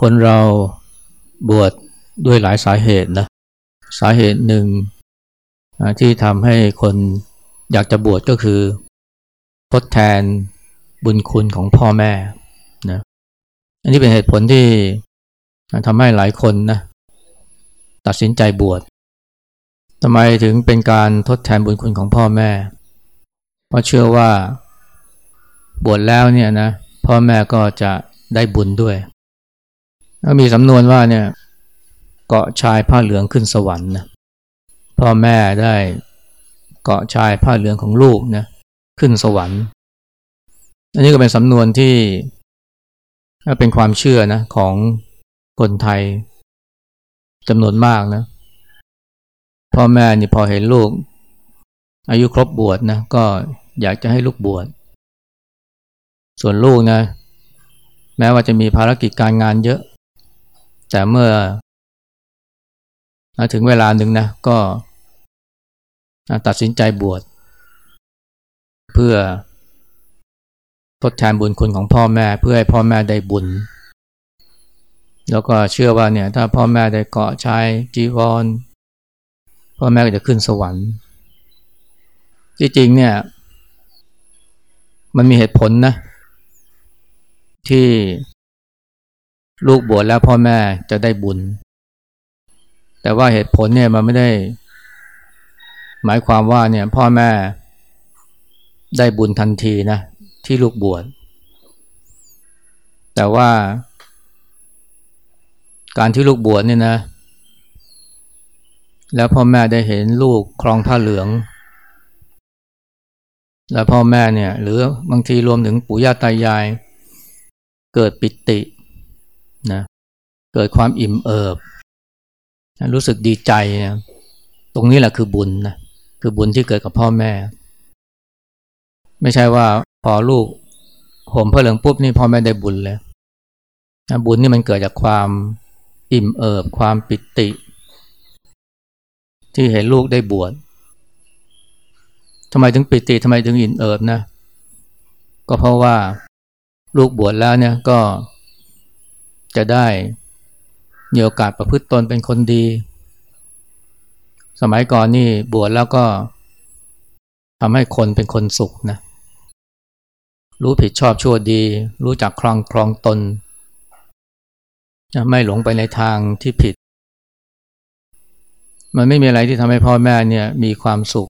คนเราบวชดด้วยหลายสาเหตุนะ สาเหตุหนึ่งที่ทำให้คนอยากจะบวชก็คือ ทดแทนบุญคุณของพ่อแม่นะอันนี้เป็นเหตุผลที่ทำให้หลายคนนะตัดสินใจบวชทำไมถึงเป็นการทดแทนบุญคุณของพ่อแม่ เพราะเชื่อว่าบวชแล้วเนี่ยนะพ่อแม่ก็จะได้บุญด้วย แล้วมีสำนวนว่าเนี่ยเกาะชายผ้าเหลืองขึ้นสวรรค์นะพ่อแม่ได้เกาะชายผ้าเหลืองของลูกนะขึ้นสวรรค์ อันนี้ก็เป็นสำนวนที่เป็นความเชื่อนะของคนไทยจำนวนมากนะพ่อแม่นี่พอเห็นลูก อายุครบบวชนะก็อยากจะให้ลูกบวชส่วนลูกนะ แม้ว่าจะมีภารกิจการงานเยอะ แต่เมื่อถึงเวลาหนึ่งนะก็ตัดสินใจบวชเพื่อทดแทนบุญคุณของพ่อแม่เพื่อให้พ่อแม่ได้บุญ แล้วก็เชื่อว่าเนี่ย ถ้าพ่อแม่ได้เกาะชายจีวร พ่อแม่ก็จะขึ้นสวรรค์จริงๆเนี่ย มันมีเหตุผลนะ ที่ ลูกบวชแล้วพ่อแม่จะได้บุญ แต่ว่าเหตุผลเนี่ยมันไม่ได้ หมายความว่าเนี่ยพ่อแม่ได้บุญทันทีนะที่ลูกบวช แต่ว่า การที่ลูกบวชเนี่ยนะ แล้วพ่อแม่ได้เห็นลูกครองผ้าเหลือง แล้วพ่อแม่เนี่ย หรือบางทีรวมถึงปู่ย่าตายาย เกิดปิติ เกิดความอิ่มเอิบ รู้สึกดีใจนะตรงนี้แหละคือบุญนะคือบุญที่เกิดกับพ่อแม่ ไม่ใช่ว่าพอลูกห่มพระเหลืองปุ๊บนี่พ่อแม่ได้บุญเลยนะบุญนี่มันเกิดจากความอิ่มเอิบ ความปิติ ที่เห็นลูกได้บวชทำไมถึงปิติทำไมถึงอิ่มเอิบนะ ก็เพราะว่าลูกบวชแล้วเนี่ยก็จะได้ มีโอกาสประพฤติตนเป็นคนดี สมัยก่อนนี่บวชแล้วก็ทำให้คนเป็นคนสุขนะ รู้ผิดชอบชั่วดี รู้จักครองครองตน ไม่หลงไปในทางที่ผิด มันไม่มีอะไรที่ทำให้พ่อแม่เนี่ยมีความสุข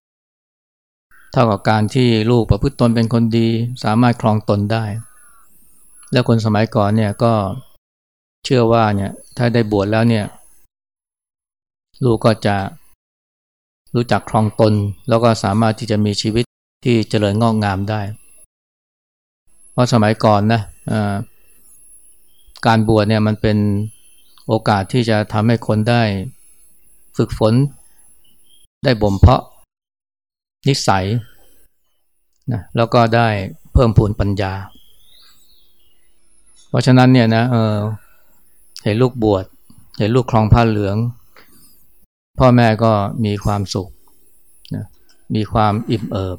เท่ากับการที่ลูกประพฤติตนเป็นคนดี สามารถครองตนได้ แล้วคนสมัยก่อนเนี่ยก็เเชื่อว่าเนี่ยถ้าได้บวชแล้วเนี่ย ลูกก็จะรู้จักครองตน แล้วก็สามารถที่จะมีชีวิตที่เจริญงอกงามได้ เพราะสมัยก่อนนะการบวชเนี่ยมันเป็นโอกาสที่จะทำให้คนได้ฝึกฝน ได้บ่มเพาะนิสัยนะแล้วก็ได้เพิ่มพูนปัญญา เพราะฉะนั้นเนี่ยนะเออ ห็นลูกบวชเห็นลูกคลองผ้าเหลือง พ่อแม่ก็มีความสุขนะมีความอิ่มเอิบ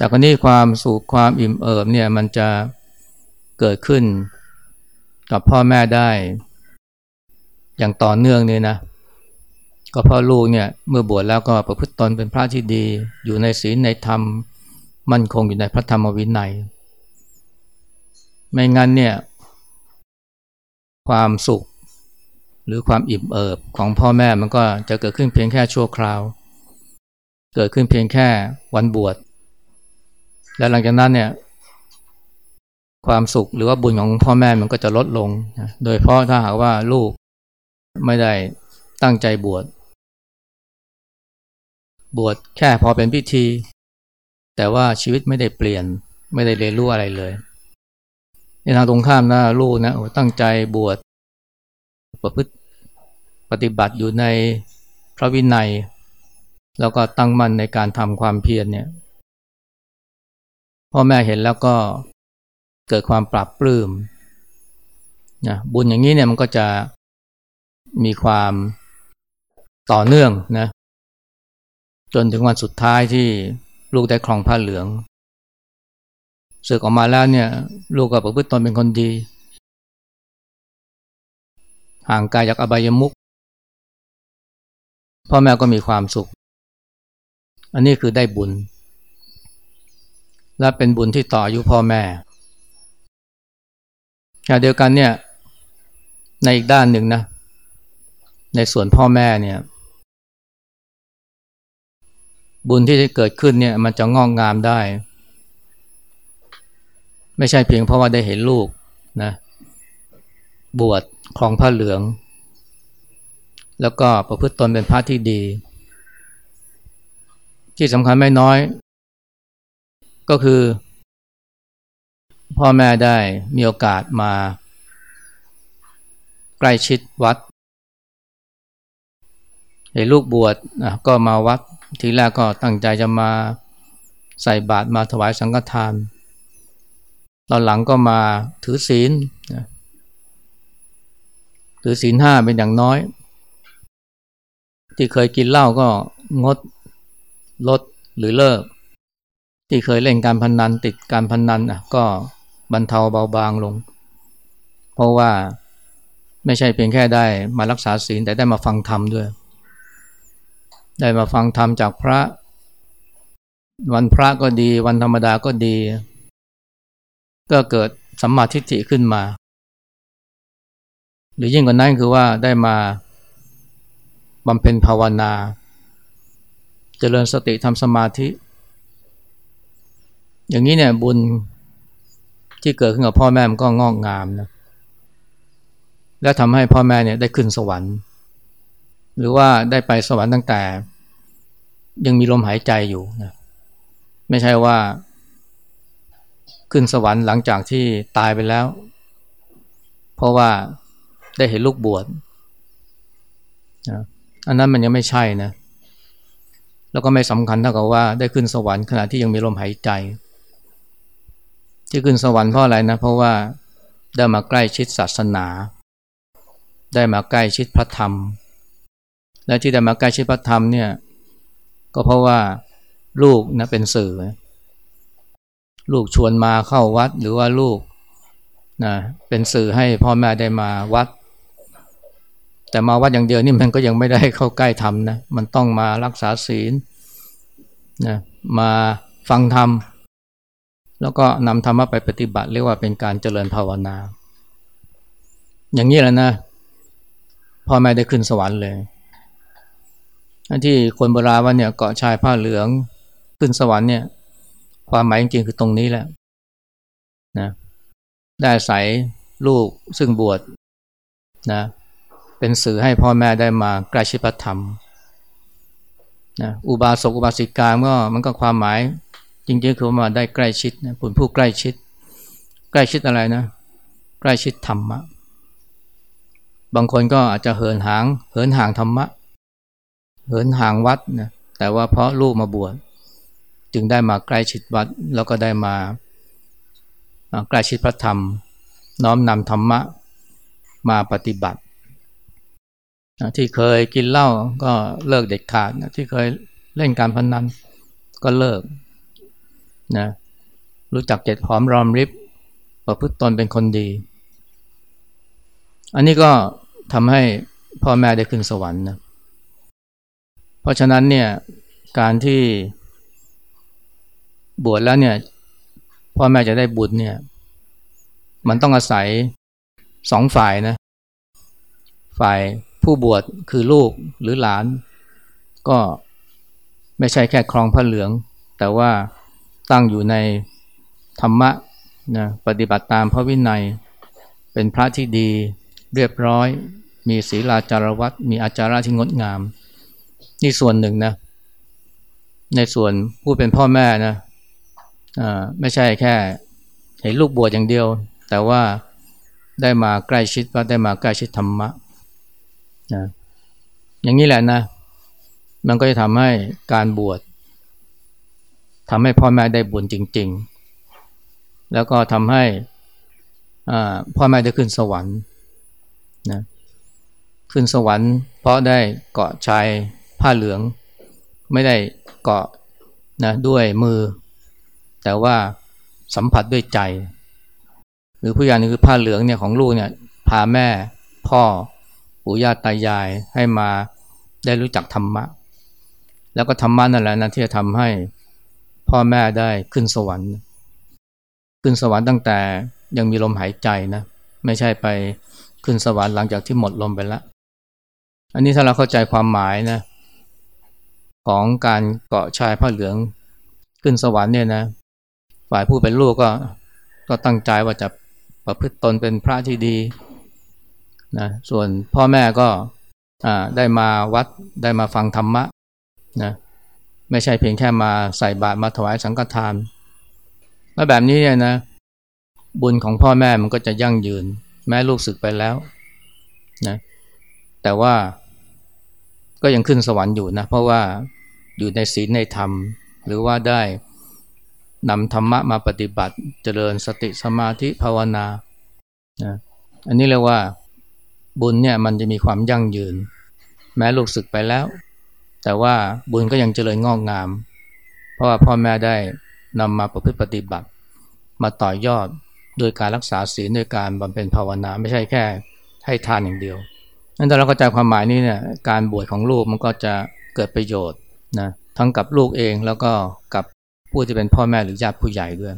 จากนี้ความสุขความอิ่มเอิบเนี่ยมันจะเกิดขึ้นกับพ่อแม่ได้ อย่างต่อเนื่องเนี่ยนะ ก็เพราะลูกเนี่ยเมื่อบวชแล้วก็ประพฤติตนเป็นพระที่ดี อยู่ในศีลในธรรม มั่นคงอยู่ในพระธรรมวินัย ไม่งั้นเนี่ย ความสุข หรือความอิ่มเอิบของพ่อแม่มันก็จะเกิดขึ้นเพียงแค่ชั่วคราว เกิดขึ้นเพียงแค่วันบวชและหลังจากนั้นเนี่ยความสุขหรือว่าบุญของพ่อแม่มันก็จะลดลง โดยเพราะถ้าหากว่าลูกไม่ได้ตั้งใจบวช บวชแค่พอเป็นพิธี แต่ว่าชีวิตไม่ได้เปลี่ยนไม่ได้เรียนรู้อะไรเลย ในทางตรงข้ามนะลูกนะตั้งใจบวชประพฤติปฏิบัติอยู่ในพระวินัย แล้วก็ตั้งมั่นในการทำความเพียรเนี่ยพ่อแม่เห็นแล้วก็เกิดความปรับปลื้มนะบุญอย่างนี้เนี่ยมันก็จะมีความต่อเนื่องนะจนถึงวันสุดท้ายที่ลูกได้ครองผ้าเหลือง สึกออกมาแล้วเนี่ย ลูกก็ประพฤติตนเป็นคนดี ห่างไกลจากอบายมุขพ่อแม่ก็มีความสุข อันนี้คือได้บุญ และเป็นบุญที่ต่ออายุพ่อแม่ขณะเดียวกันเนี่ย ในอีกด้านหนึ่งนะ ในส่วนพ่อแม่เนี่ย บุญที่จะเกิดขึ้นเนี่ย มันจะงอกงามได้ ไม่ใช่เพียงเพราะว่าได้เห็นลูกนะบวชครองผ้าเหลือง แล้วก็ประพฤติตนเป็นพระที่ดี ที่สำคัญไม่น้อย ก็คือ พ่อแม่ได้มีโอกาสมา ใกล้ชิดวัดเห็นลูกบวชก็มาวัดทีแรกก็ตั้งใจจะมาใส่บาตรมาถวายสังฆทาน ตอนหลังก็มาถือศีลถือศีลห้าเป็นอย่างน้อย ที่เคยกินเหล้าก็งดลดหรือเลิก ที่เคยเล่นการพนนันติดการพนนันอะก็บรรเทาเบาบางลง เพราะว่าไม่ใช่เพียงแค่ได้มารักษาศีลแต่ได้มาฟังธรรมด้วย ได้มาฟังธรรมจากพระ วันพระก็ดีวันธรรมดาก็ดี ก็เกิดสัมมาทิฏฐิขึ้นมา หรือยิ่งกว่านั้นคือว่าได้มาบำเพ็ญภาวนาเจริญสติทำสมาธิ อย่างนี้เนี่ยบุญที่เกิดขึ้นกับพ่อแม่มันก็งอกงามนะและทำให้พ่อแม่เนี่ยได้ขึ้นสวรรค์ หรือว่าได้ไปสวรรค์ตั้งแต่ ยังมีลมหายใจอยู่นะไม่ใช่ว่า ขึ้นสวรรค์หลังจากที่ตายไปแล้ว เพราะว่าได้เห็นลูกบวชอันนั้นมันยังไม่ใช่นะ แล้วก็ไม่สำคัญเท่ากับว่าได้ขึ้นสวรรค์ขณะที่ยังมีลมหายใจ ที่ขึ้นสวรรค์เพราะอะไรนะ เพราะว่าได้มาใกล้ชิดศาสนา ได้มาใกล้ชิดพระธรรม และที่ได้มาใกล้ชิดพระธรรมเนี่ย ก็เพราะว่าลูกนะเป็นสื่อ ลูกชวนมาเข้าวัดหรือว่าลูกนะเป็นสื่อให้พ่อแม่ได้มาวัด แต่มาวัดอย่างเดียวนี่มันก็ยังไม่ได้เข้าใกล้ธรรมนะมันต้องมารักษาศีลนะมาฟังธรรม แล้วก็นำธรรมะไปปฏิบัติเรียกว่าเป็นการเจริญภาวนา อย่างนี้แหละนะพ่อแม่ได้ขึ้นสวรรค์เลยที่คนโบราณว่าเนี่ยเกาะชายผ้าเหลืองขึ้นสวรรค์เนี่ย ความหมายจริงๆคือตรงนี้แหละนะได้ใส่ลูกซึ่งบวชนะเป็นสื่อให้พ่อแม่ได้มาใกล้ชิดพระธรรมนะอุบาสกอุบาสิกาก็มันก็ความหมายจริงๆคือมาได้ใกล้ชิดนะผลผู้ใกล้ชิด ใกล้ชิดอะไรนะ ใกล้ชิดธรรมะ บางคนก็อาจจะเหินหาง เหินห่างธรรมะ เหินห่างวัดนะแต่ว่าเพราะลูกมาบวช จึงได้มาใกล้ชิดวัดแล้วก็ได้มาใกล้ชิดพระธรรม น้อมนำธรรมะมาปฏิบัติ ที่เคยกินเหล้าก็เลิกเด็ดขาดที่เคยเล่นการพนนันก็เลิกนะรู้จักเจ็ดหอมรอมริบประพฤติตนเป็นคนดี อันนี้ก็ทำให้พ่อแม่ได้ขึ้นสวรรค์นะเพราะฉะนั้นเนี่ยการที่ บวชแล้วเนี่ยพ่อแม่จะได้บุญเนี่ย มันต้องอาศัยสองฝ่ายนะ ฝ่ายผู้บวชคือลูกหรือหลาน ก็ไม่ใช่แค่ครองพระเหลือง แต่ว่าตั้งอยู่ในธรรมะนะปฏิบัติตามพระวินัย เป็นพระที่ดีเรียบร้อย มีศีลาจารวัตมีอาจาระที่งดงาม นี่ส่วนหนึ่งนะ ในส่วนผู้เป็นพ่อแม่นะ ไม่ใช่แค่เห็นลูกบวชอย่างเดียว แต่ว่าได้มาใกล้ชิดว่าได้มาใกล้ชิดธรรมะนะอย่างนี้แหละนะ มันก็จะทำให้การบวชทำให้พ่อแม่ได้บุญจริง ๆ แล้วก็ทำให้พ่อแม่ได้ขึ้นสวรรค์นะขึ้นสวรรค์ เพราะได้เกาะชายผ้าเหลือง ไม่ได้เกาะนะด้วยมือ แต่ว่าสัมผัสด้วยใจ หรือผู้อย่างนึงคือผ้าเหลืองเนี่ยของลูกเนี่ยพาแม่พ่อปู่ย่าตายายให้มาได้รู้จักธรรมะ แล้วก็ธรรมะนั่นแหละนะที่จะทำให้พ่อแม่ได้ขึ้นสวรรค์ ขึ้นสวรรค์ตั้งแต่ยังมีลมหายใจนะไม่ใช่ไปขึ้นสวรรค์หลังจากที่หมดลมไปแล้วอันนี้ถ้าเราเข้าใจความหมายนะของการเกาะชายผ้าเหลืองขึ้นสวรรค์เนี่ยนะ ฝ่ายผู้เป็นลูกก็ก็ตั้งใจว่าจะประพฤติตนเป็นพระที่ดีนะส่วนพ่อแม่ก็ได้มาวัดได้มาฟังธรรมะนะไม่ใช่เพียงแค่มาใส่บาตรมาถวายสังฆทานแล้วแบบนี้เนี่ยนะ บุญของพ่อแม่มันก็จะยั่งยืน แม้ลูกศึกไปแล้วนะแต่ว่าก็ยังขึ้นสวรรค์อยู่นะ เพราะว่าอยู่ในศีลในธรรม หรือว่าได้ นำธรรมะมาปฏิบัติ เจริญสติสมาธิภาวนานะอันนี้เรียกว่าบุญเนี่ยมันจะมีความยั่งยืน แม้ลูกศึกไปแล้ว แต่ว่าบุญก็ยังเจริญงอกงาม เพราะว่าพ่อแม่ได้นำมาประพฤติปฏิบัติ มาต่อยอดโดยการรักษาศีลด้วยการบำเพ็ญภาวนาไม่ใช่แค่ให้ทานอย่างเดียวนั่นแต่เราเข้าใจความหมายนี้เนี่ยการบวชของลูกมันก็จะเกิดประโยชน์นะทั้งกับลูกเองแล้วก็กับ ผู้ที่เป็นพ่อแม่หรือญาติผู้ใหญ่ด้วย